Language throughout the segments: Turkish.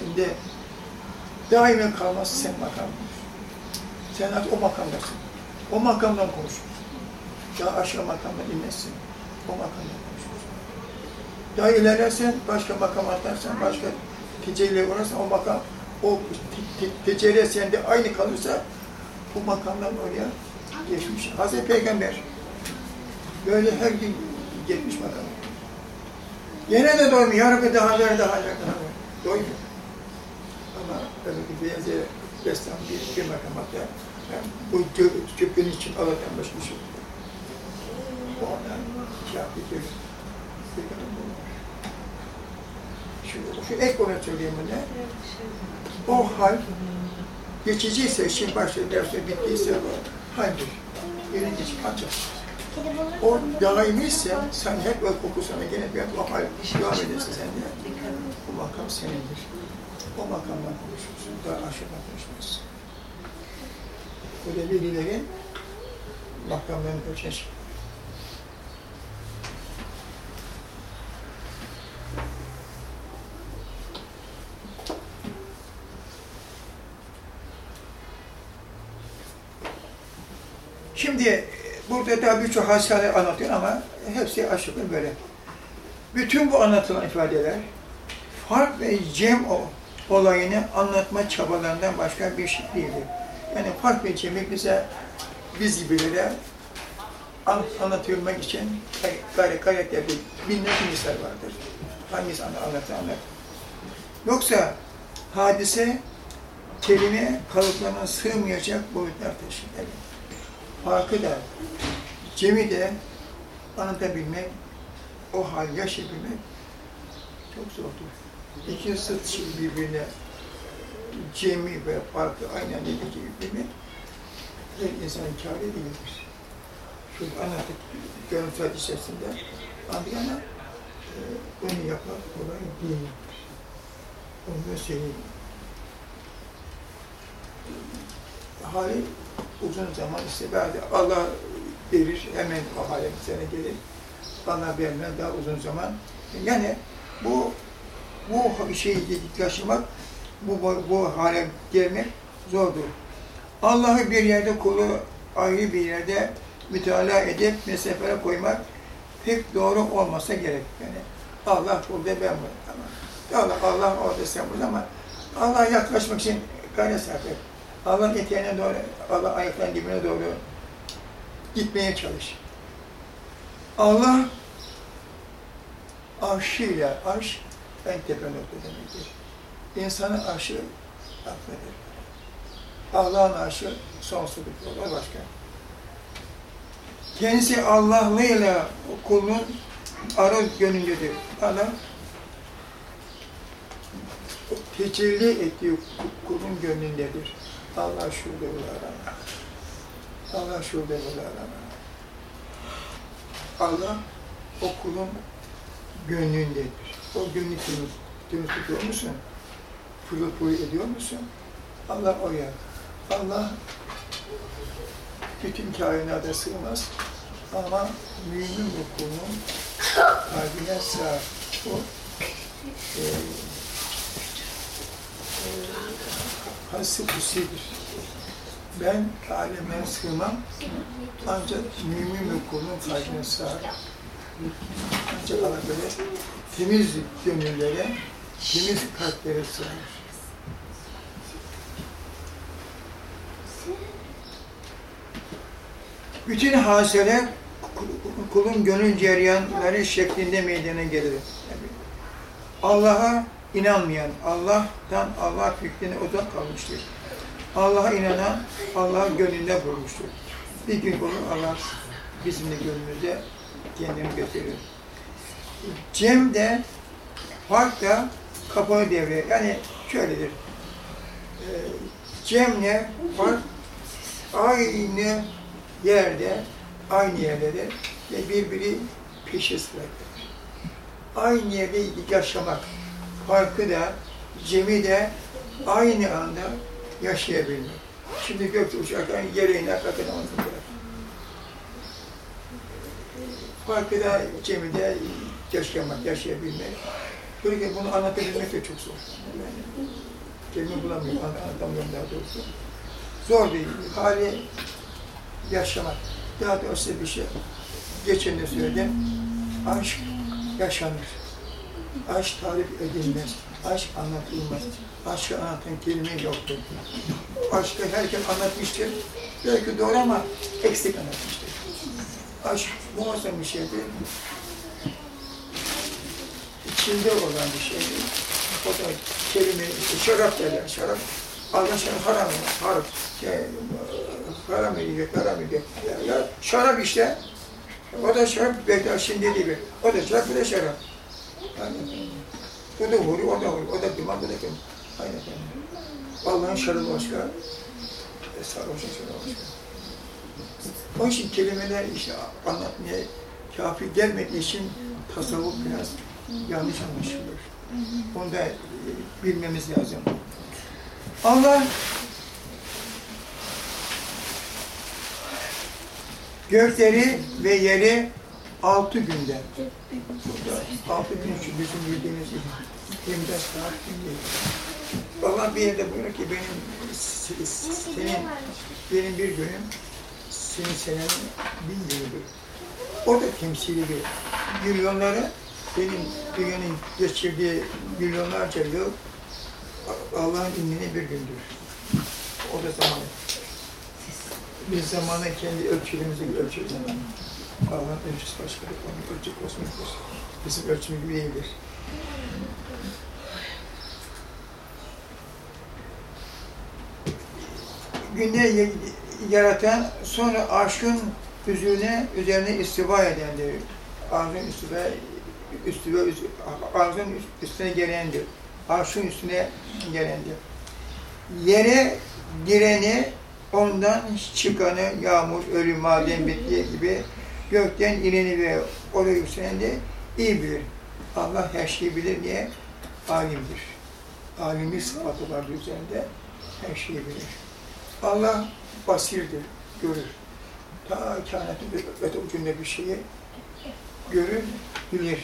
içerisinde daimi kalması sen makamdır. Sen artık o makamdasın. O makamdan konuşursun. Daha aşağı makamdan inmezsin. O makamdan konuşursun. Daha ilerlersen, başka makam atlarsan, başka tecelliye uğrarsan o makam, o te te tecelli sende aynı kalırsa bu makamdan oraya geçmiş. Hazreti Peygamber böyle her gün geçmiş makam. Yine de doymuyor. Ya Rabbi daha ver, daha daha ver. Doymuyor. Ama bir benzer destan bir, bir makamakta yani bu için Allah'tan başka bir şey yok. O şey yaptı diyor. Şu, şu ek olarak söyleyeyim bunu. O hal geçiciyse, şimdi başta dersi bittiyse o haldir. Yeni geçip ancak. O daimiyse sen hep o koku sana gene bir hal devam ederse sen de bu makam senindir. O makamdan konuşursun, daha aşağıdan konuşmazsın. Bu da velilerin makamlarını ölçen şey. Şimdi burada da birçok hadiseler anlatıyor ama hepsi aşıklı böyle. Bütün bu anlatılan ifadeler fark ve cem olayını anlatma çabalarından başka bir şey değildir. Yani fark ve cemi bize biz gibilere anlatılmak için gayret gayret yapıyor. Binlerce misal vardır. Hangisi anlatır anlat. Yoksa hadise kelime kalıplarına sığmayacak boyutlar taşır. Evet. Farkı da, cemi de anlatabilmek, o hal yaşayabilmek çok zordur. İki sırt şey birbirine cemi ve farkı aynen dediği gibi bilmek her insanın kârı değildir. Çünkü anlattık görüntüler içerisinde anladık ama e, onu yapmak kolay değil. Onu söyleyeyim. Hali uzun zaman belki Allah verir, hemen o hale sene gelir. Allah vermez daha uzun zaman. Yani bu bu şeyi yaşamak, bu, bu hale gelmek zordur. Allah'ı bir yerde kulu ayrı bir yerde müteala edip mesafere koymak pek doğru olmasa gerek. Yani Allah burada ben burada. Allah, Allah orada sen burada ama Allah'a yaklaşmak için gayret sarf et. Allah'ın eteğine doğru, Allah ayaklarının dibine doğru gitmeye çalış. Allah arşıyla, arş en tepe nokta demektir. İnsanın arşı affeder. Allah'ın arşı sonsuzluk olur başka. Kendisi Allah'lıyla kulun arı gönüllüdür. Allah tecelli ettiği kulun gönlündedir. Allah şurada bu arama. Allah şurada bu arama. Allah o kulun gönlündedir. O gönlü temiz, temiz tutuyor musun? Pırıl pırıl ediyor musun? Allah o yer. Allah bütün kainata sığmaz ama mümin bu kulun kalbine sığar. O e, e, hası kusidir. Ben aleme sığmam ancak mümin bir kulun kalbine sığar. Allah böyle temiz gönüllere, temiz kalplere sığar. Bütün hadiseler kulun gönül ceryanları şeklinde meydana gelir. Allah'a inanmayan, Allah'tan Allah fikrine uzak kalmıştır. Allah'a inanan, Allah gönlünde bulmuştur. Bir gün bunu Allah bizim de gönlümüzde kendini götürür. Cem de, fark da kapalı devre. Yani şöyledir. Ee, Cem'le fark aynı yerde, aynı yerde ve birbiri peşi sıradır. Aynı yerde yaşamak, farkı da, cemi de aynı anda yaşayabilmek. Şimdi gökte uçarken yere iner, kalkın anlatın Farkı da cemide yaşamak, yaşayabilmek. Böyle bunu anlatabilmek de çok zor. Yani, kelime bulamıyorum, an- anlatamıyorum daha doğrusu. Zor bir hali yaşamak. Daha doğrusu bir şey. Geçen de söyledim. Aşk yaşanır. Aşk tarif edilmez. Aşk anlatılmaz. Aşkı anlatan kelime yoktur. Aşkı herkes anlatmıştır. Belki doğru ama eksik anlatmıştır. Aşk muazzam bir şeydir. İçinde olan bir şeydir. O da kelime, şarap derler, şarap. Allah şarap haram, haram. Şey, haram edecek, haram edecek. Ya, şarap işte. O da şarap, Bektaş'ın dediği gibi. O da şarap, bu da şarap. Yani, bu da huri, o da huri, o da duman, bu da duman. Aynen. Allah'ın şarabı başka, sarhoşun şarabı başka. Onun için kelimeler işte anlatmaya kafi gelmediği için tasavvuf biraz yanlış anlaşılır. Onu da e, bilmemiz lazım. Allah gökleri ve yeri altı günde. Burada altı gün şu bizim bildiğimiz gibi. 24 saat gün değil. Allah bir yerde buyuruyor ki benim se- senin benim bir günüm senin senenin bin günüdür. O da temsili bir milyonları benim dünyanın geçirdiği milyonlarca yıl Allah'ın inini bir gündür. O da zaman. Biz zamanı kendi ölçülerimizi ölçüyoruz Allah'ın ölçüsü başkadır. Onun ölçü kosmiktir. Bizim ölçümüz gibi değildir. Günde yaratan, sonra aşkın üzerine, üzerine istiva edendir. Arzun istiva, üstüne, arzun üstüne gelendir. Arşın üstüne gelendir. Yere gireni, ondan çıkanı, yağmur, ölü, maden, bittiği gibi gökten ineni ve oraya yükseleni de iyi bilir. Allah her şeyi bilir diye alimdir. Alimin sıfatı var üzerinde, her şeyi bilir. Allah basirdir, görür. Ta kainatın öte ucunda bir şeyi görür, bilir.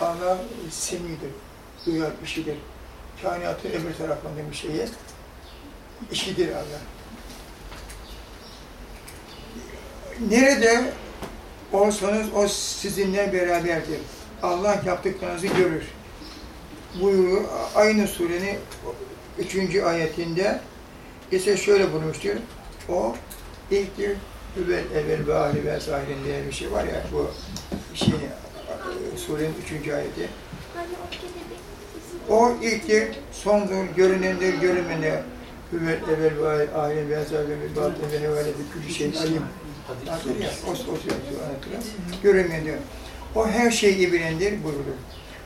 Allah semidir, duyar, işidir. Kainatın öbür tarafında bir şeyi işidir Allah. Nerede olsanız o sizinle beraberdir. Allah yaptıklarınızı görür. Buyuruyor aynı surenin üçüncü ayetinde ise şöyle bulmuştur. O ilktir. Hüvel evvel ve ahli ve sahirin diye bir şey var ya bu şeyin surenin üçüncü ayeti. O ilktir, sondur, görünendir, görünmene. Hüvel evvel ve ahli ve sahirin ve batın ve hevale bir külü şeyin alim. Anlatır ya, o, sözü anlatır. Görünendir. O her şeyi bilendir buyurur.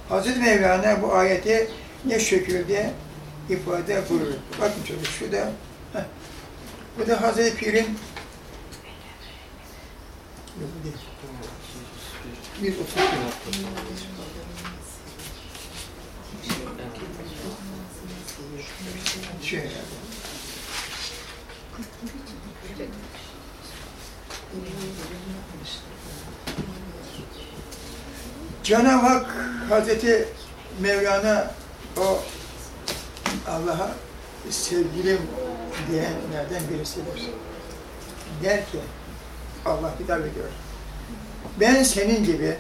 Hazreti Mevlana bu ayeti ne şekilde ifade buyurur. Bakın çocuk şu. Bu da Hazreti Pir'in değil. 130 şey. Cenab-ı Hak Hazreti Mevlana o Allah'a sevgilim diyenlerden birisidir. Der ki Allah hitap ediyor. Ben senin gibi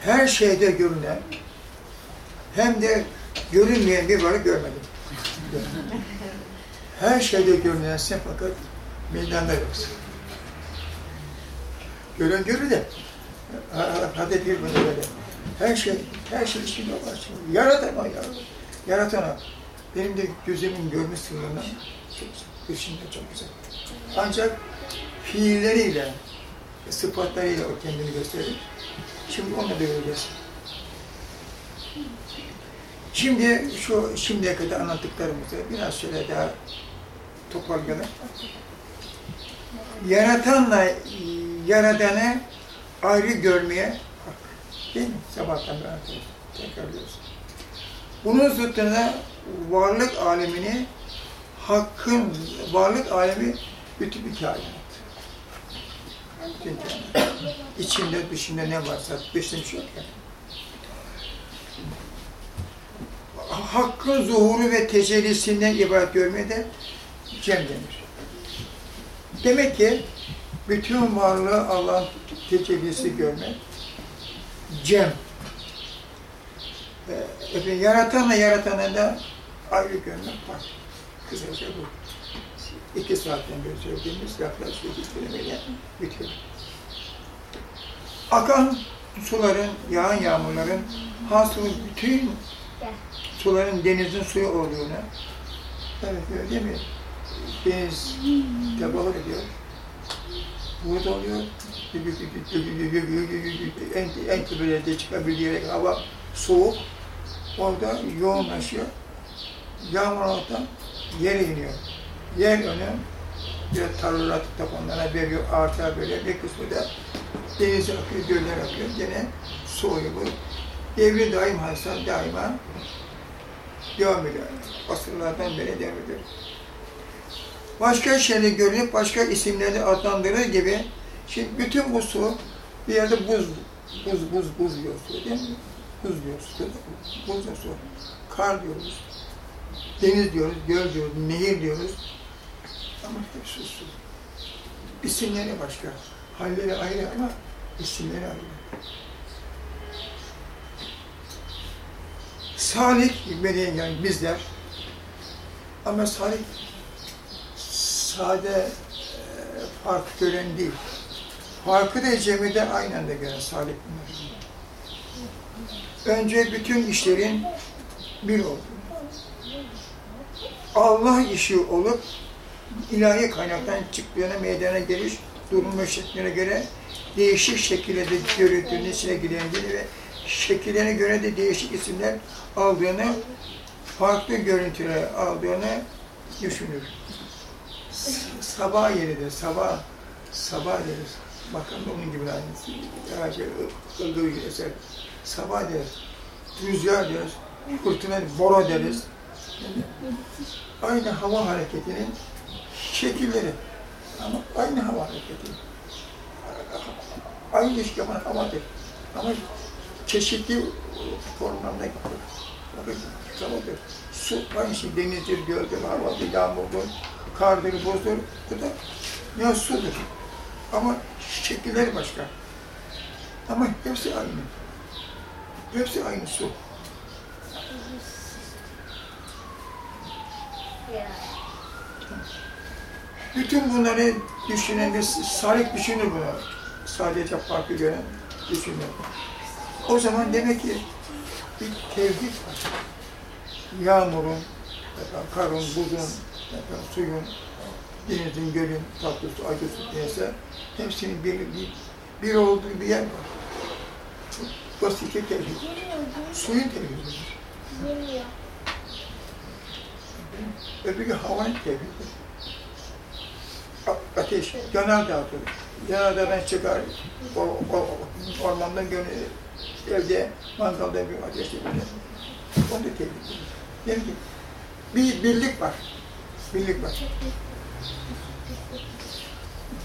her şeyde görünen hem de görünmeyen bir varlık görmedim. Her şeyde görünensin fakat meydanda yoksun. Gören görür de Hazreti bir bunu böyle. Her şey, her şey içinde var. Yaratan o ya. Yaratan o. Benim de gözümün görmüş sınırına dışında çok güzel. Ancak fiilleriyle, sıfatlarıyla o kendini gösterir. Şimdi onu da göreceğiz. Şimdi şu şimdiye kadar anlattıklarımızı biraz şöyle daha toparlayalım. Yaratanla yaradanı ayrı görmeye hak. Değil mi? Sabahtan beri tekrarlıyoruz. Bunun zıttına varlık alemini hakkın, varlık alemi bütün bir kainat. İçinde, dışında ne varsa dışında bir şey yok yani. hakkın zuhuru ve tecellisinden ibaret görmeye de cem denir. Demek ki bütün varlığı Allah'ın tecellisi görmek, cem. Ee, Efendim, yaratanla yaratanı da ayrı görmek var. Kısaca bu. İki saatten beri söylediğimiz laflar söylediğimiz kelimeyle bitiyor. Akan suların, yağan yağmurların hasılı bütün suların denizin suyu olduğunu, evet öyle değil mi? Deniz tebahür ediyor, buğut oluyor, en, en tepelerde çıkabildiği hava soğuk, orada yoğunlaşıyor, yağmur altından yere iniyor. Yer önü bir tarlalar tapanlara veriyor, ağaçlar böyle bir kısmı da denize akıyor, göller akıyor, gene soğuyor bu. Devri daim hasal daima devam ediyor. Asırlardan beri devam ediyor. Başka şeyler görülüp başka isimlerle adlandırılır gibi şimdi bütün bu su bir yerde buz, buz, buz, buz diyor su değil mi? Buz diyor su, buz da su. Kar diyoruz, deniz diyoruz, göl diyoruz, nehir diyoruz. Ama hepsi su. İsimleri başka. Halleri ayrı ama isimleri ayrı. Salik meleğin yani bizler ama salik sade e, fark gören değil. Farkı da cemide aynı anda gören bunlar. Önce bütün işlerin bir oldu. Allah işi olup ilahi kaynaktan çıktığına meydana geliş durumu şekline göre değişik şekillerde görüntünün içine girendiğini ve şekillerine göre de değişik isimler aldığını, farklı görüntüler aldığını düşünür. Sabah yeridir, sabah, sabah deriz. Bakın onun gibi aynısı. Ilgır eser. Sabah deriz, rüzgar deriz, fırtına, boro deriz. Aynı hava hareketinin şekilleri. Ama aynı hava hareketi. Aynı yapan havadır. Ama çeşitli formlarda bakın havadır. Su aynı şey denizdir, göldür, havadır, yağmurdur, kardır, buzdur. Bu da ya sudur. Ama şekilleri başka. Ama hepsi aynı. Hepsi aynı su. Bütün bunları düşünen ve salik düşünür bunu. Sadece farklı gören düşünür. O zaman demek ki bir tevhid var. Yağmurun, karın, buzun, suyun, denizin, gölün, tatlı su, acı su neyse hepsinin bir, bir, bir olduğu bir yer var. Çok basit bir tevhid. Suyun tevhidi. Öbürü havanın tevhidi ateş, yanar dağıtır. Yanardağdan çıkar, o, o, ormandan gönül, evde mangalda bir ateş yapıyor. Onu da tehlikeli. Yani ki bir birlik var, birlik var.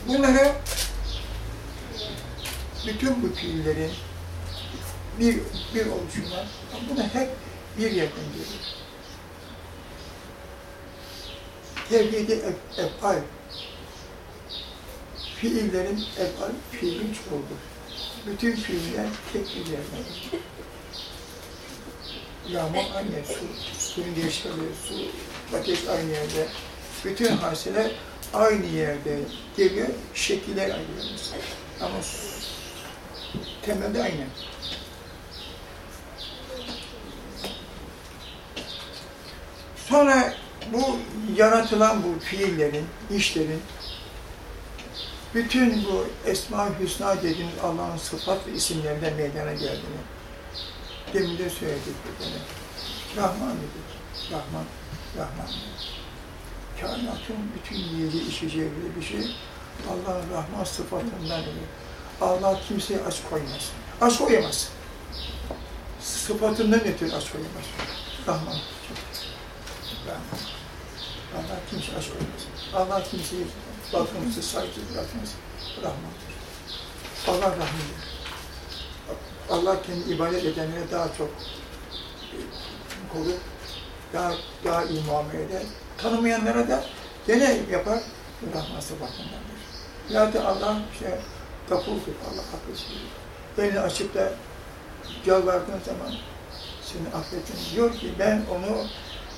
Bunları bütün bu fiillerin bir, bir oluşumlar, bunu hep bir yerden geliyor. Tevhidi efal, fiillerin efal, fiilin çoğudur. Bütün fiiller tek bir yerden. Yağmur aynı yer, su, suyun değişikliği, su, ateş aynı yerde. Bütün hasiler aynı yerde geliyor, şekiller aynı yerde. Ama temelde aynı. Sonra bu yaratılan bu fiillerin, işlerin bütün bu Esma-ı Hüsna dediğimiz Allah'ın sıfat ve isimlerinden meydana geldiğini demin de söyledik. Yani. Rahman dedik. Rahman, Rahman. Kainatın bütün yiyeceği, içeceği bir şey Allah'ın Rahman sıfatından gelir. Allah kimseye aç koymaz. Aç koyamaz. Sıfatından ötürü aç koyamaz. Rahman. Rahman. Allah kimse koymaz. Allah kimseyi bakımsız, saygısız bırakmaz. Rahmandır. Allah rahmidir. Allah kendi ibadet edenlere daha çok korur, daha, daha iyi muamele eder. Tanımayanlara da gene yapar, rahması bakımdandır. Ya da Allah işte kapuldur, Allah affetsin. Elini açıp da yalvardığın zaman seni affetsin. Diyor ki ben onu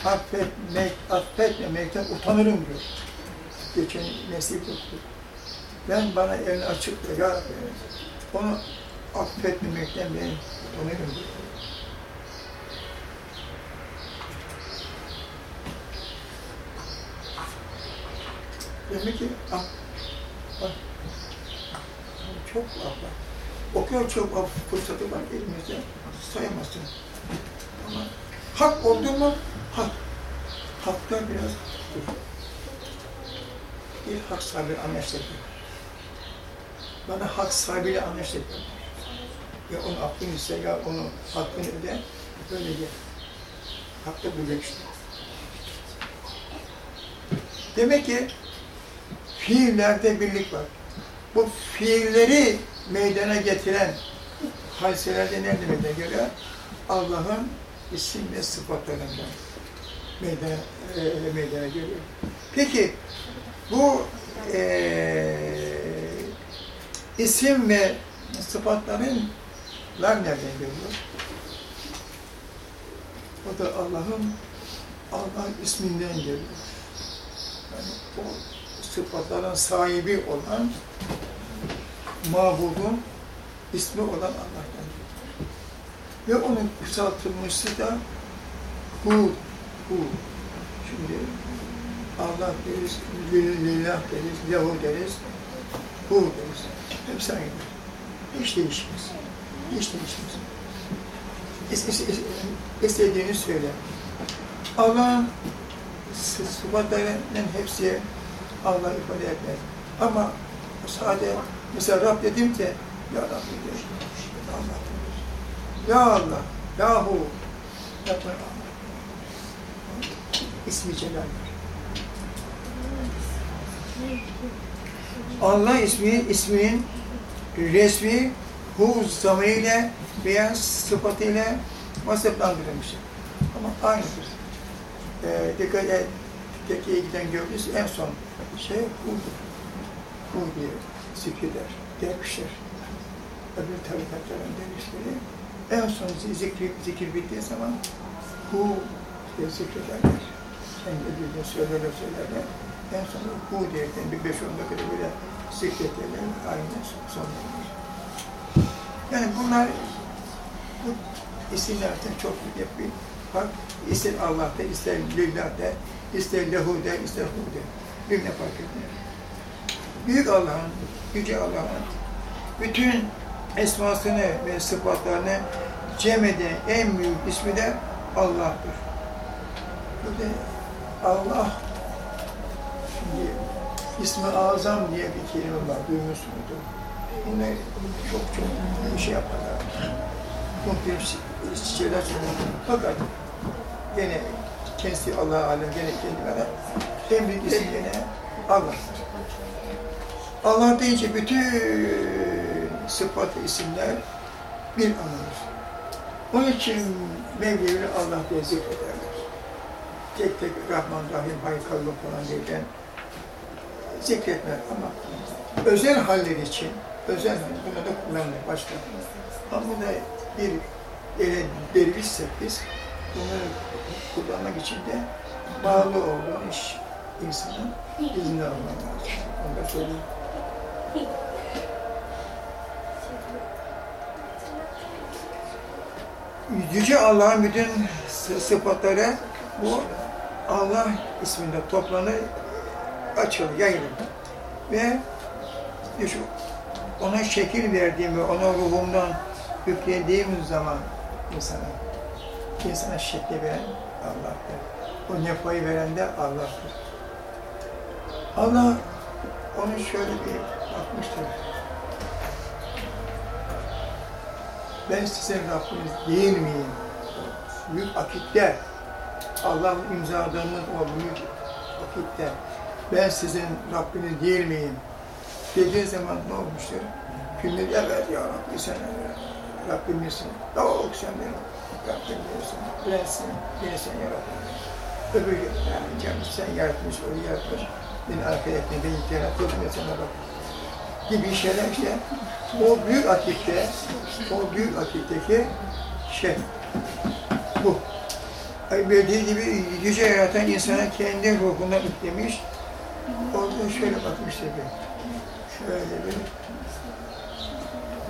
affetmek, affetmemekten utanırım diyor. Geçen nesip yoktu. Ben bana elini açıp da ya onu affetmemekten ben utanırım diyor. Demek ki ah, ah, çok Allah. O kadar çok af fırsatı var elimizde sayamazsın. Ama hak oldu mu hak. Hakta biraz dur. Bir hak sahibi anlaştık. Bana hak sahibiyle anlaştık. Ya onun aklını ise ya onun hakkını öde, böyle gel. Hakta bulacak işte. Demek ki fiillerde birlik var. Bu fiilleri meydana getiren hadiselerde nerede meydana geliyor? Allah'ın isim ve sıfatlarından meydana, e, meydana geliyor. Peki bu e, isim ve sıfatların nereden geliyor? O da Allah'ın Allah isminden geliyor. Yani o sıfatların sahibi olan mabudun ismi olan Allah'tan Ve onun kısaltılmışı da hu, hu. Şimdi Allah deriz, lillah deriz, lehu deriz, hu deriz. Hepsi aynı. Hiç değişmez. Hiç değişmez. İs, is, is, istediğini söyle. Allah'ın sıfatlarının hepsi Allah ifade etmez. Ama sade mesela Rab dedim ki Ya Rabbi diyor. Allah diyor. Ya Allah, Yahu. Yapma Allah. İsmi Celal var. Allah ismi, isminin resmi hu zamıyla veya sıfatıyla vasıflandırılmıştır. Ama aynıdır. Ee, dikkat et, tekiye giden gördüyse en son şey hudur. Hu diye zikreder, dervişler. Öbür tarikatların dervişleri en son zikir, zikir bittiği zaman hu diye zikrederler. Kendi öbürüne söylerler söylerler. En son hu diyerekten bir beş on dakikada böyle zikrederler. Aynı sonlanır. Yani bunlar bu isimlerden çok büyük bir fark. İster Allah'ta, ister Lillah'ta, ister Lehu'da, ister Hu'da. Birbirine fark etmiyor. Büyük Allah'ın, Yüce Allah'ın bütün esmasını ve sıfatlarını cem eden en büyük ismi de Allah'tır. Burada Allah, şimdi ismi azam diye bir kelime var, duymuşsunuzdur. Bunu çok çok şey yaparlar. Muhtemelen şeyler söylüyor. Fakat gene kendisi Allah'a alem, gene kendine en büyük isim gene Allah'tır. Allah deyince bütün sıfat isimler bir anılır. Onun için Mevlevi Allah diye zikrederler. Tek tek Rahman, Rahim, Haykallah falan derken zikretme ama özel haller için, özel buna da kullanılır başka. Ama buna bir ele dervişsek biz, bunu kullanmak için de bağlı olduğun iş insanın izni alman lazım. Onu da söyleyeyim. Yüce Allah'ın bütün sıfatları bu Allah isminde toplanır, açılır, yayılır. Ve şu ona şekil verdiğim ve ona ruhumdan yüklediğim zaman insana, insana şekli veren Allah'tır. O nefayı veren de Allah'tır. Allah onu şöyle bir bakmıştır. Ben sizin Rabbiniz değil miyim? Büyük akitte, Allah'ın imzaladığımız o büyük akitte, ben sizin Rabbiniz değil miyim? Dediği zaman ne olmuştur? Kimler, evet ya Rabbi sen Rabbimizsin. Yok sen benim. Rabbim diyorsun. Ben sen, beni sen yarattın. Öbür yani canım sen yaratmış, onu yaratmış. Beni ahiretine, beni yarattın ve sana bak. Gibi şeyler işte. O büyük akitte, o büyük akitteki şey, bu. Ay Dediği gibi yüce yaratan insana kendi ruhundan yüklemiş. Orada şöyle bakmış tabii. Şöyle bir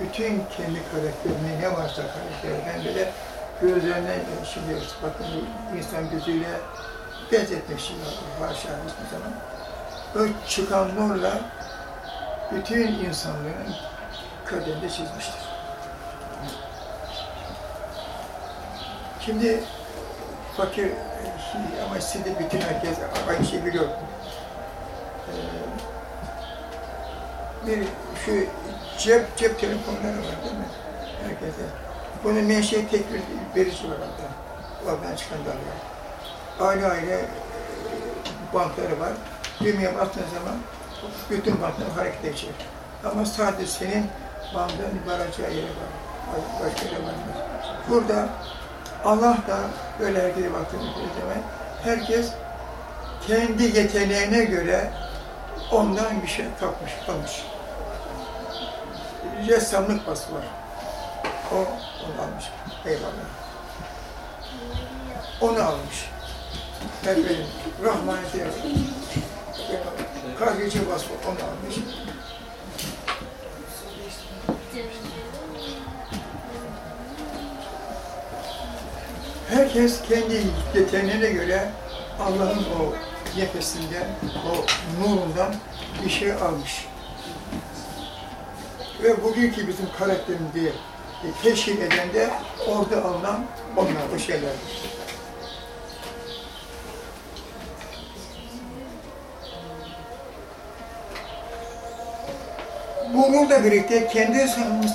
bütün kendi karakterini ne varsa karakterden bile gözlerinden şimdi bakın insan gözüyle benzetmek için haşa hiçbir zaman. O çıkan nurla bütün insanlığın kaderini çizmiştir. Şimdi fakir ama de bütün herkes aynı şeyi biliyor. Ee, bir şu cep cep telefonları var değil mi? Herkese. Bunun menşei tek bir verici var orada. Oradan çıkan dalga. Aile aile bankları var. Düğmeye bastığın zaman bütün banklar harekete geçer. Ama sadece senin bankın varacağı yere var. Başka yere varmaz. Burada Allah da böyle harekete baktığımız zaman herkes kendi yeteneğine göre ondan bir şey kapmış, almış. Ressamlık vasfı var. O onu almış. Eyvallah. Onu almış. Efendim, rahmaniyeti Kahveci vasfı onu almış. Herkes kendi yeteneğine göre Allah'ın o nefesinden, o nurundan bir şey almış. Ve bugünkü bizim karakterimizi e, teşkil eden de orada alınan onlar, o şeylerdir. Bununla birlikte kendi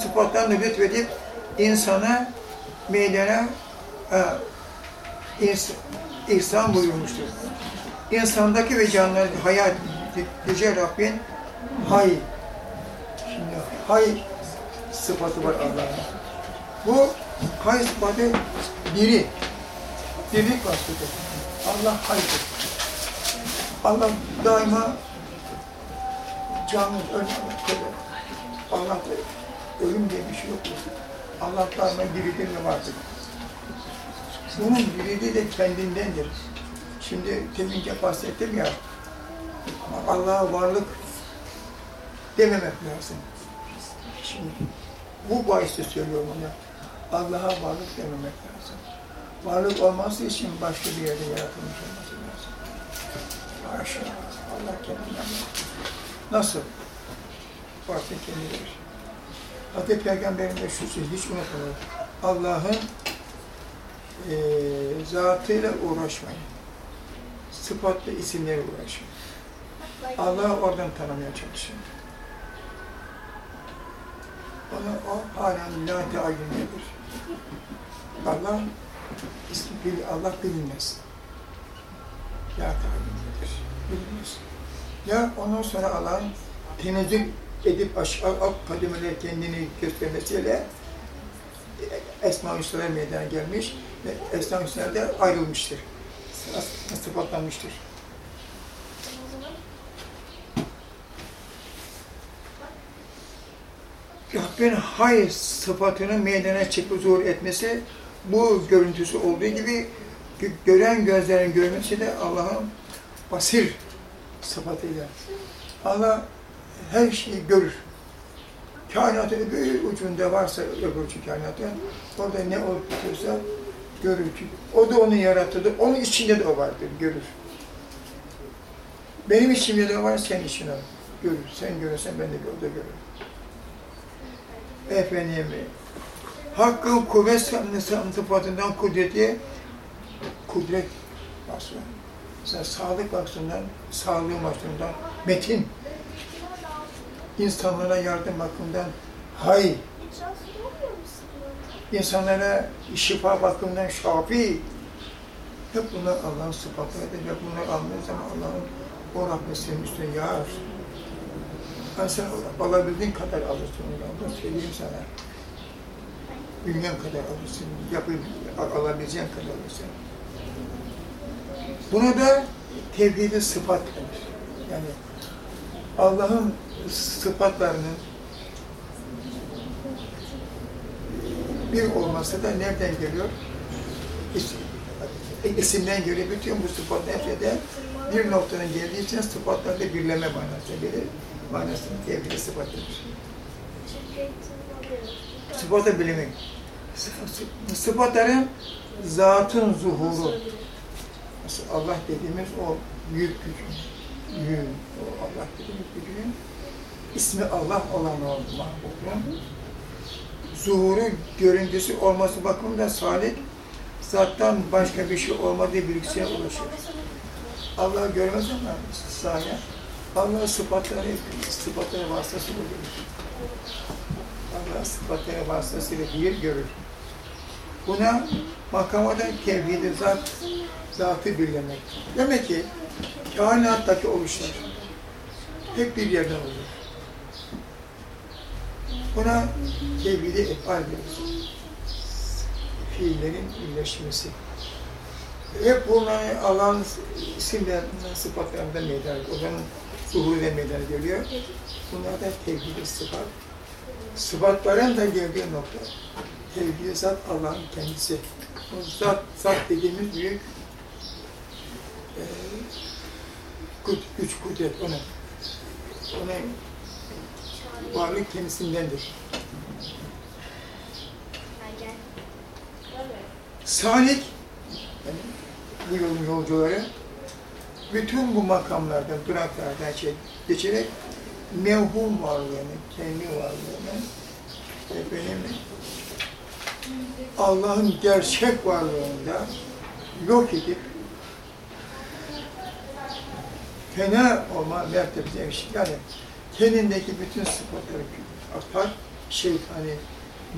sıfatlarını lütfedip insana meydana ihsan buyurmuştur. İnsandaki ve canlıdaki hayat Yüce Rabbin hay. Şimdi hay sıfatı var Allah'ın. Bu hay sıfatı diri. Dirlik vasfıdır. Allah haydır. Allah daima canlı, ölüm, Allah ölüm diye bir şey yok. Allah daima diridir ve vardır. Bunun diriliği de kendindendir. Şimdi temince bahsettim ya, Allah'a varlık dememek lazım. Şimdi bu bahisle söylüyorum ona. Allah'a varlık dememek lazım. Varlık olması için başka bir yerde yaratılmış olması lazım. Haşa, Allah kendinden Nasıl? Varsa kendi verir. Hazreti Peygamber'in de şu sözü hiç unutmayın. Allah'ın e, zatıyla uğraşmayın. Sıfatlı isimleri uğraşın. Allah'ı oradan tanımaya çalışın. Ona o halen la teayyündedir. Allah ismi Allah bilinmez. La teayyündedir. Bilinmez. Ya ondan sonra Allah'ın tenezzül edip aşağı alt kadimeler kendini göstermesiyle Esma-ı Hüsna'lar meydana gelmiş ve Esma-ı Hüsna'da ayrılmıştır. Sıfatlanmıştır. Rabbin hay sıfatının meydana çıkıp zuhur etmesi bu görüntüsü olduğu gibi gören gözlerin görmesi de Allah'ın basir sıfatıyla. Allah her şeyi görür. Kainatın öbür ucunda varsa öbür kainatın, orada ne olup bitiyorsa görür. O da onu yarattı. Onun içinde de o vardır, görür. Benim içimde de var, senin için o. Görür. Sen görürsen ben de o da görür. Efendim, Hakkın kuvvet sıfatından kudreti, kudret vasfı. Mesela sağlık bakımından, sağlığı bakımından metin, insanlara yardım bakımından hay, insanlara şifa bakımından şafi. Hep bunlar Allah'ın sıfatlarıdır ve bunları aldığı zaman Allah'ın o rahmetinin üstüne yağar. Ben sen alabildiğin kadar alırsın onu, söyleyeyim sana. Bilmem kadar alırsın, yapıp alabileceğin kadar alırsın. Buna da tevhid-i sıfat denir. Yani Allah'ın sıfatlarının bir olması da nereden geliyor? İsim, isimden geliyor. Bütün bu sıfat nefrede bir noktanın geldiği için sıfatlarda birleme manasına gelir. Manasını tevhid-i sıfat denir. Sıfatı bilimi. Sıfatların zatın zuhuru. Allah dediğimiz o büyük gücün, büyük, o Allah dediğimiz gücün ismi Allah olan o mahbubun zuhuru, görüntüsü olması bakımından salik, zattan başka bir şey olmadığı bilgisine ulaşır. Allah görmez ama sahne, Allah sıfatları, sıfatları vasıtasıyla görür. Allah sıfatları vasıtasıyla bir görür. Buna makama da tevhid-i zat, zatı birlemek. Demek ki kainattaki oluşlar hep bir yerden oluyor. Buna tevhid-i efal diyoruz. Fiillerin birleşmesi. Hep bunları Allah'ın isimlerinden, sıfatlarından meydana. Onun zuhuruyla meydana geliyor. Bunlar da tevhid-i sıfat. Sıfatların da geldiği nokta. Tevhid-i zat Allah'ın kendisi. O zat, zat dediğimiz büyük e, güç, güç, kudret ona. Ona varlık kendisinindendir. Salik, yani bu yolun yolcuları, bütün bu makamlardan, duraklardan şey geçerek mevhum varlığını, kendi varlığını, efendim, Allah'ın gerçek varlığında yok edip fena olma mertebesine erişir. Yani kendindeki bütün sıfatları atar, şeytani,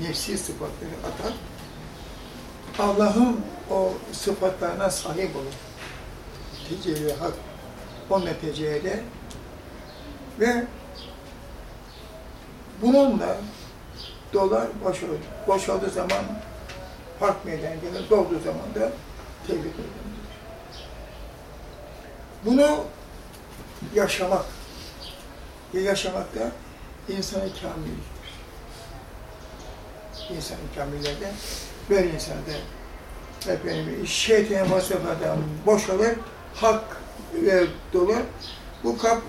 nefsi sıfatları atar. Allah'ın o sıfatlarına sahip olur. Tecelli hak, onunla tecelli. Ve bununla dolar boşalır. Boşaldığı zaman fark meydana gelir, dolduğu zaman da meydana gelir. Bunu yaşamak, yaşamak da insanı kamilliktir. İnsanı kamillerde böyle insanda efendim, şeytan vasıflardan boşalır, hak ve dolu. Bu kap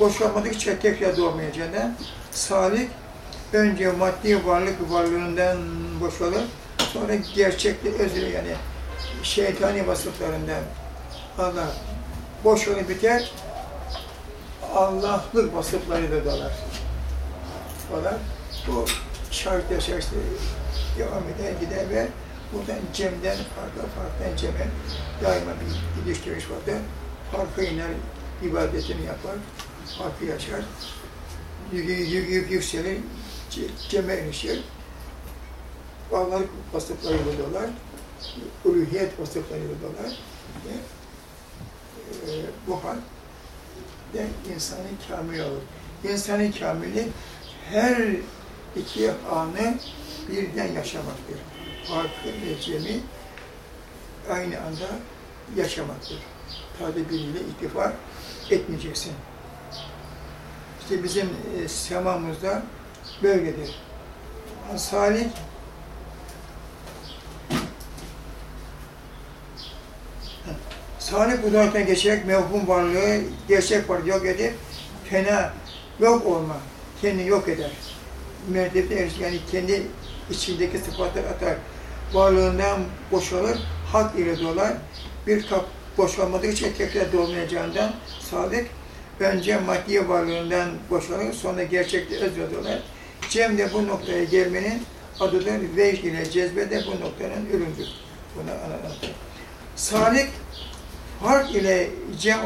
boşalmadıkça tekrar doğmayacağından salik önce maddi varlık varlığından boşalır, sonra gerçekli özür yani şeytani vasıflarından Allah boşalır biter, Allah'lık vasıflarıyla dolar. Dolar. Bu şarkı içerisinde devam eder, gider ve buradan cemden farklı farklı ceme daima bir gidiş geliş vardır. Farkı iner, ibadetini yapar, farkı yaşar, yük, yük, yük, yükselir, ceme inişir. Allah'lık vasıflarıyla dolar, uluhiyet vasıflarıyla dolar. Ve, e, bu hal de insanı kamil olur. İnsanı kamili her iki anı birden yaşamaktır. Farkı ve cemi aynı anda yaşamaktır. Tabi biriyle ittifak etmeyeceksin. İşte bizim e, semamızda böyledir. Salih Salih bu dönemden geçerek mevhum varlığı, gerçek varlığı yok edip fena yok olma, kendini yok eder. Mertebede erişir, yani kendi içindeki sıfatlar atar. Varlığından boşalır, hak ile dolar. Bir kap boşalmadığı için tekrar dolmayacağından sadık. Önce maddi varlığından boşalır, sonra gerçekte özle dolar. Cem de bu noktaya gelmenin adıdır. Vecd ile cezbe de bu noktanın üründür. Bunu anlatır. Salik fark ile cem